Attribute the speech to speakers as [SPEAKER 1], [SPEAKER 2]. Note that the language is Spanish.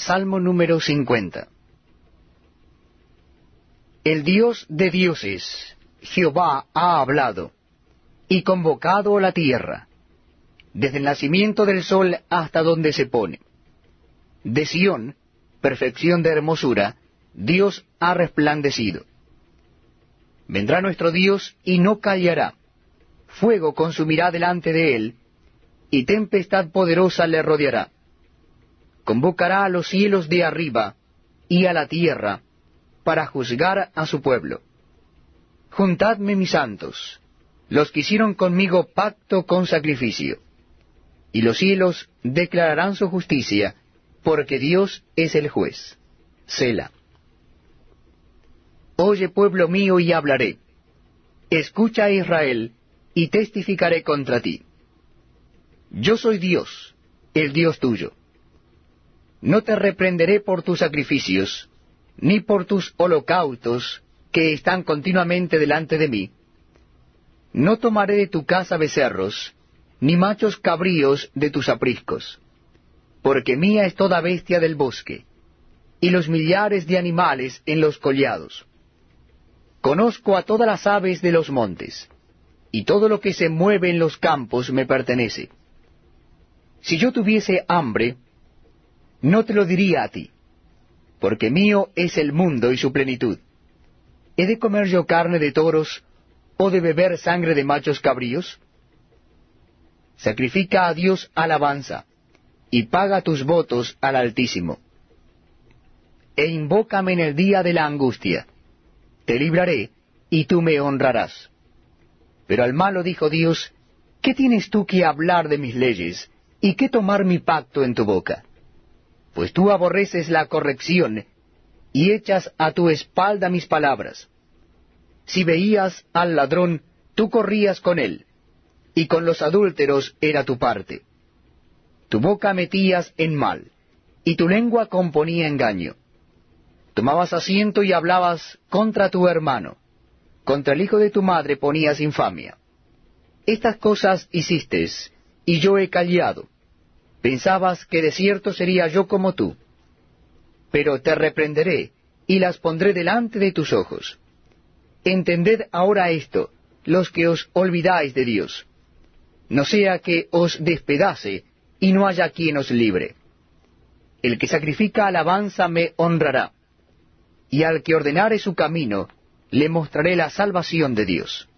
[SPEAKER 1] Salmo número 50. El Dios de dioses, Jehová, ha hablado, y convocado la tierra, desde el nacimiento del sol hasta donde se pone. De Sión, perfección de hermosura, Dios ha resplandecido. Vendrá nuestro Dios y no callará. Fuego consumirá delante de él, y tempestad poderosa le rodeará. Convocará a los cielos de arriba y a la tierra para juzgar a su pueblo. Juntadme mis santos, los que hicieron conmigo pacto con sacrificio, y los cielos declararán su justicia, porque Dios es el juez. Sela. Oye pueblo mío y hablaré. Escucha a Israel y testificaré contra ti. Yo soy Dios, el Dios tuyo. No te reprenderé por tus sacrificios, ni por tus holocaustos que están continuamente delante de mí. No tomaré de tu casa becerros, ni machos cabríos de tus apriscos, porque mía es toda bestia del bosque, y los millares de animales en los collados. Conozco a todas las aves de los montes, y todo lo que se mueve en los campos me pertenece. Si yo tuviese hambre, no te lo diría a ti, porque mío es el mundo y su plenitud. ¿He de comer yo carne de toros o de beber sangre de machos cabríos? Sacrifica a Dios alabanza, y paga tus votos al Altísimo. E invócame en el día de la angustia. Te libraré, y tú me honrarás. Pero al malo dijo Dios, ¿qué tienes tú que hablar de mis leyes, y qué tomar mi pacto en tu boca? Pues tú aborreces la corrección y echas a tu espalda mis palabras. Si veías al ladrón, tú corrías con él, y con los adúlteros era tu parte. Tu boca metías en mal, y tu lengua componía engaño. Tomabas asiento y hablabas contra tu hermano, contra el hijo de tu madre ponías infamia. Estas cosas hiciste, y yo he callado Pensabas que de cierto sería yo como tú. Pero te reprenderé y las pondré delante de tus ojos. Entended ahora esto, los que os olvidáis de Dios. No sea que os despedace y no haya quien os libre. El que sacrifica alabanza me honrará, y al que ordenare su camino, le mostraré la salvación de Dios.